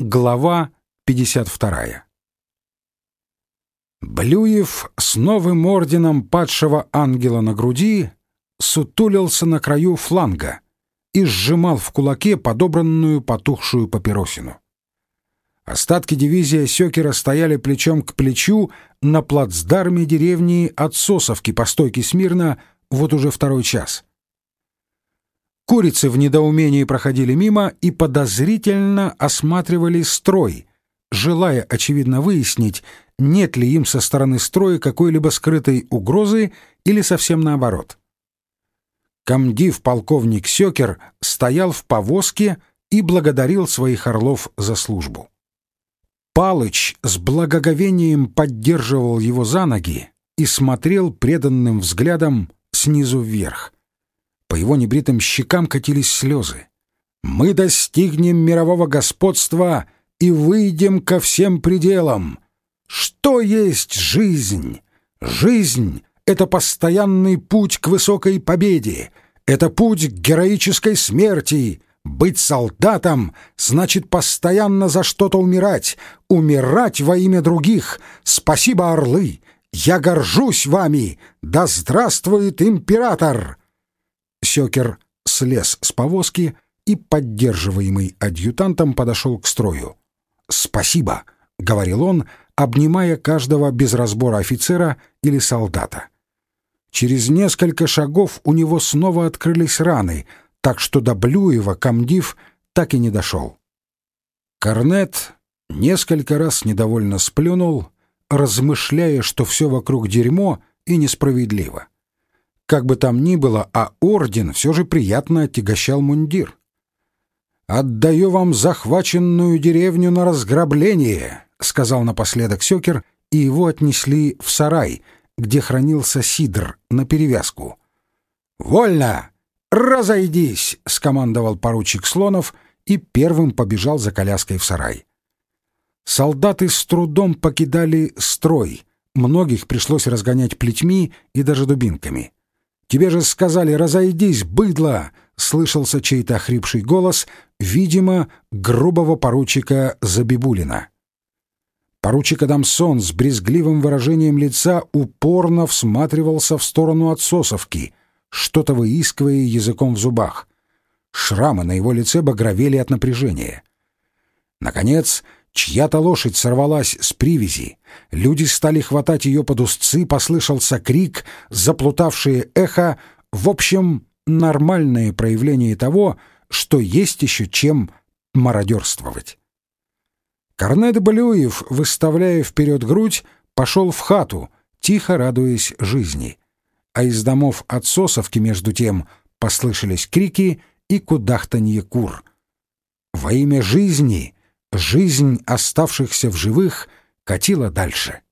Глава 52. Блюев с новым орденом падшего ангела на груди сутулился на краю фланга и сжимал в кулаке подобранную потухшую папиросину. Остатки дивизии Сёкера стояли плечом к плечу на плацдарме деревни Отсосовки по стойке смирно вот уже второй час. Курицы в недоумении проходили мимо и подозрительно осматривали строй, желая, очевидно, выяснить, нет ли им со стороны строя какой-либо скрытой угрозы или совсем наоборот. Комдив полковник Сёкер стоял в повозке и благодарил своих орлов за службу. Палыч с благоговением поддерживал его за ноги и смотрел преданным взглядом снизу вверх. По его небритым щекам катились слезы. «Мы достигнем мирового господства и выйдем ко всем пределам. Что есть жизнь? Жизнь — это постоянный путь к высокой победе, это путь к героической смерти. Быть солдатом значит постоянно за что-то умирать, умирать во имя других. Спасибо, орлы! Я горжусь вами! Да здравствует император!» Сёкер слез с повозки и, поддерживаемый адъютантом, подошел к строю. «Спасибо», — говорил он, обнимая каждого без разбора офицера или солдата. Через несколько шагов у него снова открылись раны, так что до Блюева комдив так и не дошел. Корнет несколько раз недовольно сплюнул, размышляя, что все вокруг дерьмо и несправедливо. Как бы там ни было, а орден все же приятно отягощал мундир. «Отдаю вам захваченную деревню на разграбление», — сказал напоследок Сёкер, и его отнесли в сарай, где хранился сидр на перевязку. «Вольно! Разойдись!» — скомандовал поручик Слонов и первым побежал за коляской в сарай. Солдаты с трудом покидали строй, многих пришлось разгонять плетьми и даже дубинками. Тебе же сказали, разойдись, быдло!» — слышался чей-то хрипший голос, видимо, грубого поручика Забибулина. Поручик Адамсон с брезгливым выражением лица упорно всматривался в сторону отсосовки, что-то выискивая языком в зубах. Шрамы на его лице багровели от напряжения. Наконец, Чья-то лошадь сорвалась с привязи. Люди стали хватать ее под узцы, послышался крик, заплутавшее эхо. В общем, нормальное проявление того, что есть еще чем мародерствовать. Корнет Балюев, выставляя вперед грудь, пошел в хату, тихо радуясь жизни. А из домов отсосовки, между тем, послышались крики и кудахтанье кур. Во имя жизни Жизнь оставшихся в живых катила дальше.